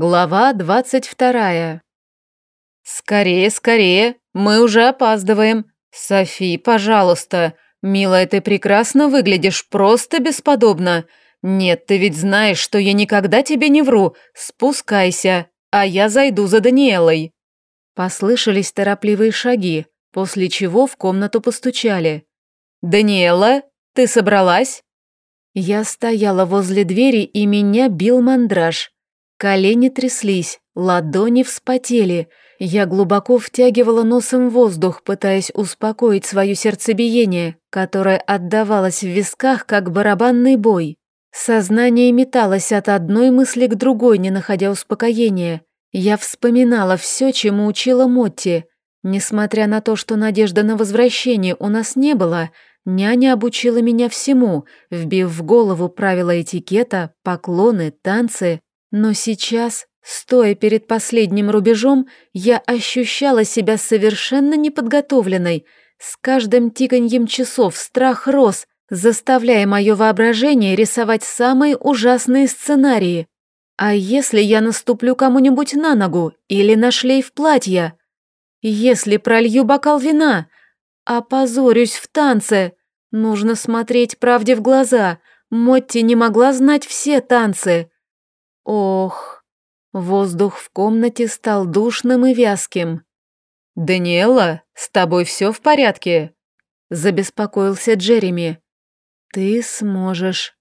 Глава двадцать вторая. «Скорее, скорее, мы уже опаздываем. Софи, пожалуйста, милая, ты прекрасно выглядишь, просто бесподобно. Нет, ты ведь знаешь, что я никогда тебе не вру. Спускайся, а я зайду за Даниэлой». Послышались торопливые шаги, после чего в комнату постучали. «Даниэла, ты собралась?» Я стояла возле двери, и меня бил мандраж. Колени тряслись, ладони вспотели. Я глубоко втягивала носом воздух, пытаясь успокоить свое сердцебиение, которое отдавалось в висках, как барабанный бой. Сознание металось от одной мысли к другой, не находя успокоения. Я вспоминала все, чему учила Мотти. Несмотря на то, что надежды на возвращение у нас не было, Няня обучила меня всему, вбив в голову правила этикета, поклоны, танцы. Но сейчас, стоя перед последним рубежом, я ощущала себя совершенно неподготовленной. С каждым тиканьем часов страх рос, заставляя мое воображение рисовать самые ужасные сценарии. А если я наступлю кому-нибудь на ногу или на шлейф платья? Если пролью бокал вина? Опозорюсь в танце? Нужно смотреть правде в глаза. Мотти не могла знать все танцы. Ох, воздух в комнате стал душным и вязким. «Даниэла, с тобой все в порядке?» Забеспокоился Джереми. «Ты сможешь».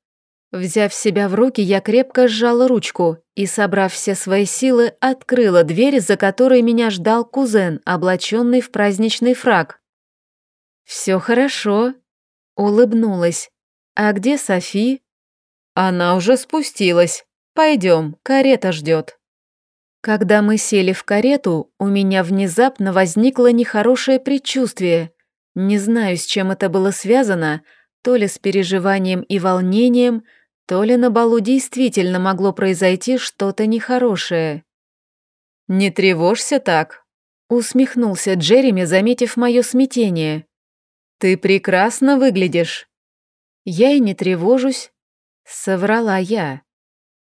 Взяв себя в руки, я крепко сжала ручку и, собрав все свои силы, открыла дверь, за которой меня ждал кузен, облаченный в праздничный фраг. «Все хорошо», Улыбнулась. «А где Софи?» «Она уже спустилась. Пойдем, карета ждет». Когда мы сели в карету, у меня внезапно возникло нехорошее предчувствие. Не знаю, с чем это было связано, то ли с переживанием и волнением, то ли на балу действительно могло произойти что-то нехорошее. «Не тревожься так», — усмехнулся Джереми, заметив мое смятение. «Ты прекрасно выглядишь». «Я и не тревожусь», — соврала я.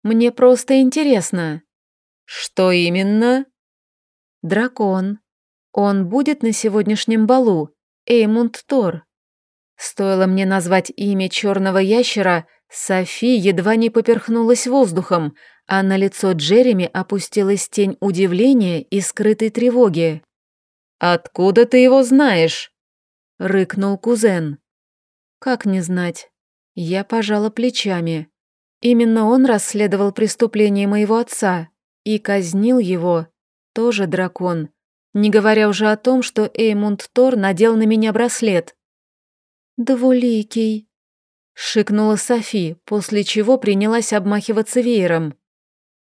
«Мне просто интересно». «Что именно?» «Дракон. Он будет на сегодняшнем балу. Эймунд Тор». Стоило мне назвать имя черного ящера, Софи едва не поперхнулась воздухом, а на лицо Джереми опустилась тень удивления и скрытой тревоги. «Откуда ты его знаешь?» — рыкнул кузен. «Как не знать?» Я пожала плечами. Именно он расследовал преступление моего отца и казнил его, тоже дракон, не говоря уже о том, что Эймунд Тор надел на меня браслет. «Двуликий», — шикнула Софи, после чего принялась обмахиваться веером.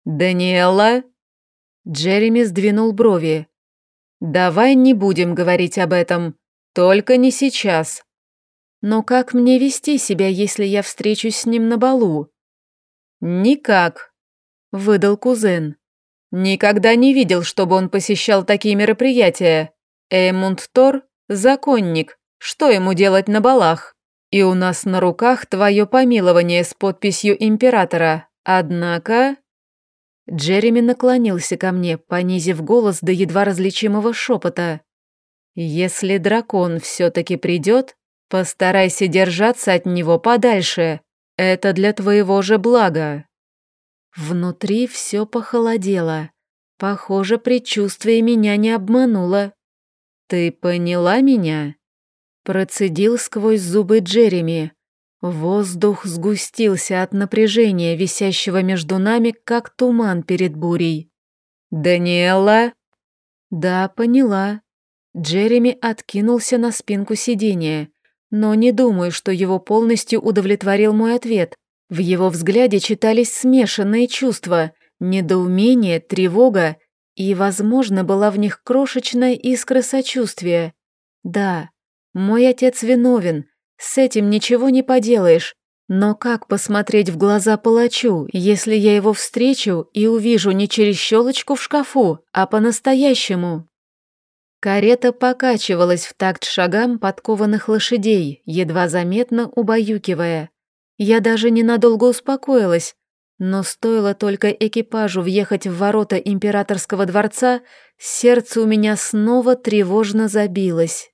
«Даниэла?» Джереми сдвинул брови. «Давай не будем говорить об этом. Только не сейчас. Но как мне вести себя, если я встречусь с ним на балу? Никак, выдал кузен. Никогда не видел, чтобы он посещал такие мероприятия. Эймунд Тор – законник. Что ему делать на балах? И у нас на руках твое помилование с подписью императора. Однако... Джереми наклонился ко мне, понизив голос до едва различимого шепота. «Если дракон все-таки придет, постарайся держаться от него подальше. Это для твоего же блага». Внутри все похолодело. Похоже, предчувствие меня не обмануло. «Ты поняла меня?» Процедил сквозь зубы Джереми. Воздух сгустился от напряжения, висящего между нами, как туман перед бурей. «Даниэла?» «Да, поняла», Джереми откинулся на спинку сиденья, но не думаю, что его полностью удовлетворил мой ответ. В его взгляде читались смешанные чувства, недоумение, тревога, и, возможно, была в них крошечная искра сочувствия. Да, мой отец виновен, с этим ничего не поделаешь, но как посмотреть в глаза палачу, если я его встречу и увижу не через щелочку в шкафу, а по-настоящему? Карета покачивалась в такт шагам подкованных лошадей, едва заметно убаюкивая. Я даже ненадолго успокоилась. Но стоило только экипажу въехать в ворота императорского дворца, сердце у меня снова тревожно забилось.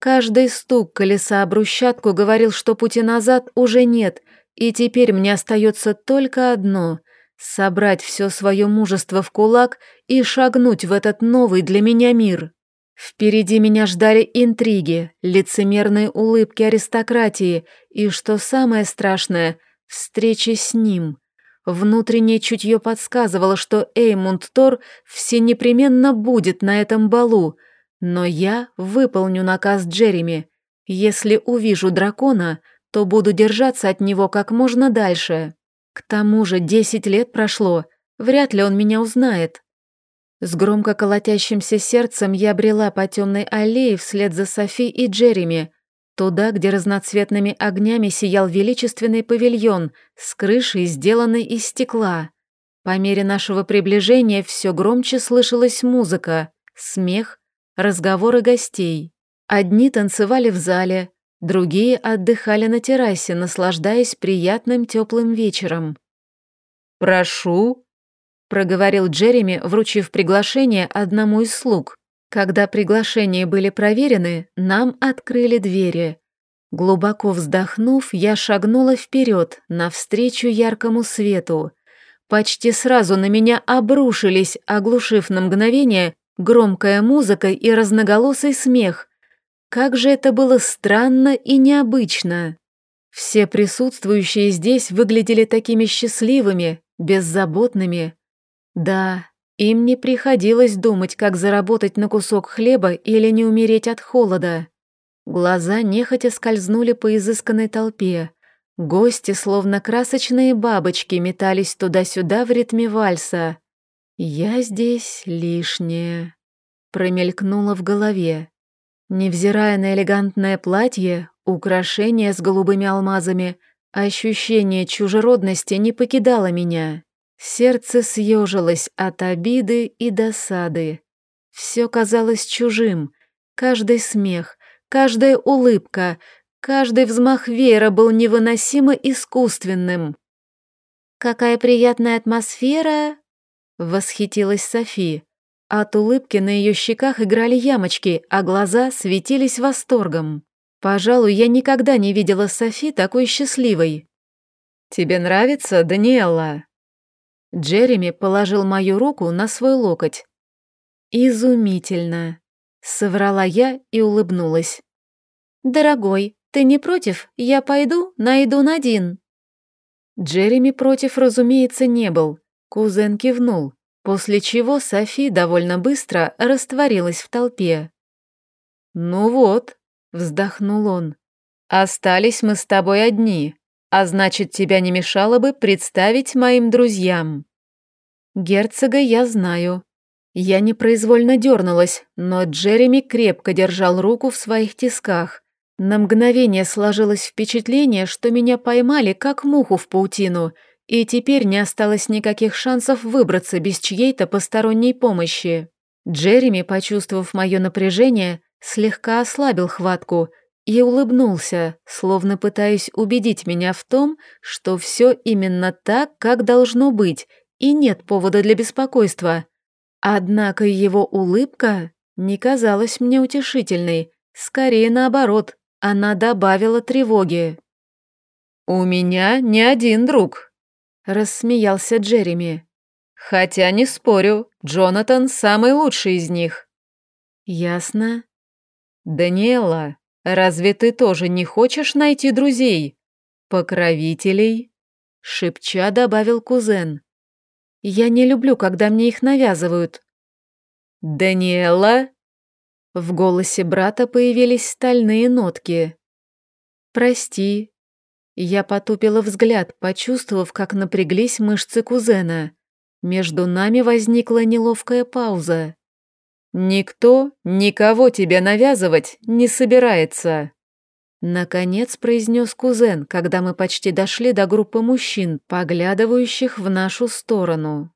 Каждый стук колеса об брусчатку говорил, что пути назад уже нет, и теперь мне остается только одно — собрать все свое мужество в кулак и шагнуть в этот новый для меня мир. Впереди меня ждали интриги, лицемерные улыбки аристократии и, что самое страшное, встречи с ним. Внутреннее чутье подсказывало, что Эймунд Тор все непременно будет на этом балу, но я выполню наказ Джереми. Если увижу дракона, то буду держаться от него как можно дальше. К тому же десять лет прошло, вряд ли он меня узнает. С громко колотящимся сердцем я брела по темной аллее вслед за Софи и Джереми, туда, где разноцветными огнями сиял величественный павильон с крышей, сделанной из стекла. По мере нашего приближения все громче слышалась музыка, смех, разговоры гостей. Одни танцевали в зале, другие отдыхали на террасе, наслаждаясь приятным теплым вечером. «Прошу», проговорил Джереми, вручив приглашение одному из слуг. Когда приглашения были проверены, нам открыли двери. Глубоко вздохнув, я шагнула вперед, навстречу яркому свету. Почти сразу на меня обрушились, оглушив на мгновение, громкая музыка и разноголосый смех. Как же это было странно и необычно. Все присутствующие здесь выглядели такими счастливыми, беззаботными. Да, им не приходилось думать, как заработать на кусок хлеба или не умереть от холода. Глаза нехотя скользнули по изысканной толпе. Гости, словно красочные бабочки, метались туда-сюда в ритме вальса. «Я здесь лишняя», — промелькнуло в голове. Невзирая на элегантное платье, украшения с голубыми алмазами, ощущение чужеродности не покидало меня. Сердце съежилось от обиды и досады. Все казалось чужим. Каждый смех, каждая улыбка, каждый взмах веера был невыносимо искусственным. «Какая приятная атмосфера!» — восхитилась Софи. От улыбки на ее щеках играли ямочки, а глаза светились восторгом. Пожалуй, я никогда не видела Софи такой счастливой. «Тебе нравится, Даниэлла?» Джереми положил мою руку на свой локоть. «Изумительно!» — соврала я и улыбнулась. «Дорогой, ты не против? Я пойду, найду Надин». Джереми против, разумеется, не был. Кузен кивнул, после чего Софи довольно быстро растворилась в толпе. «Ну вот», — вздохнул он, — «остались мы с тобой одни. А значит, тебя не мешало бы представить моим друзьям. Герцога я знаю. Я непроизвольно дернулась, но Джереми крепко держал руку в своих тисках. На мгновение сложилось впечатление, что меня поймали, как муху в паутину, и теперь не осталось никаких шансов выбраться без чьей-то посторонней помощи. Джереми, почувствовав мое напряжение, слегка ослабил хватку и улыбнулся, словно пытаясь убедить меня в том, что все именно так, как должно быть, и нет повода для беспокойства. Однако его улыбка не казалась мне утешительной, скорее наоборот, она добавила тревоги. «У меня не один друг», — рассмеялся Джереми. «Хотя не спорю, Джонатан самый лучший из них». «Ясно». «Даниэла, Разве ты тоже не хочешь найти друзей? Покровителей?» Шепча добавил кузен. «Я не люблю, когда мне их навязывают». «Даниэла?» В голосе брата появились стальные нотки. «Прости». Я потупила взгляд, почувствовав, как напряглись мышцы кузена. Между нами возникла неловкая пауза. «Никто никого тебе навязывать не собирается», — наконец произнес кузен, когда мы почти дошли до группы мужчин, поглядывающих в нашу сторону.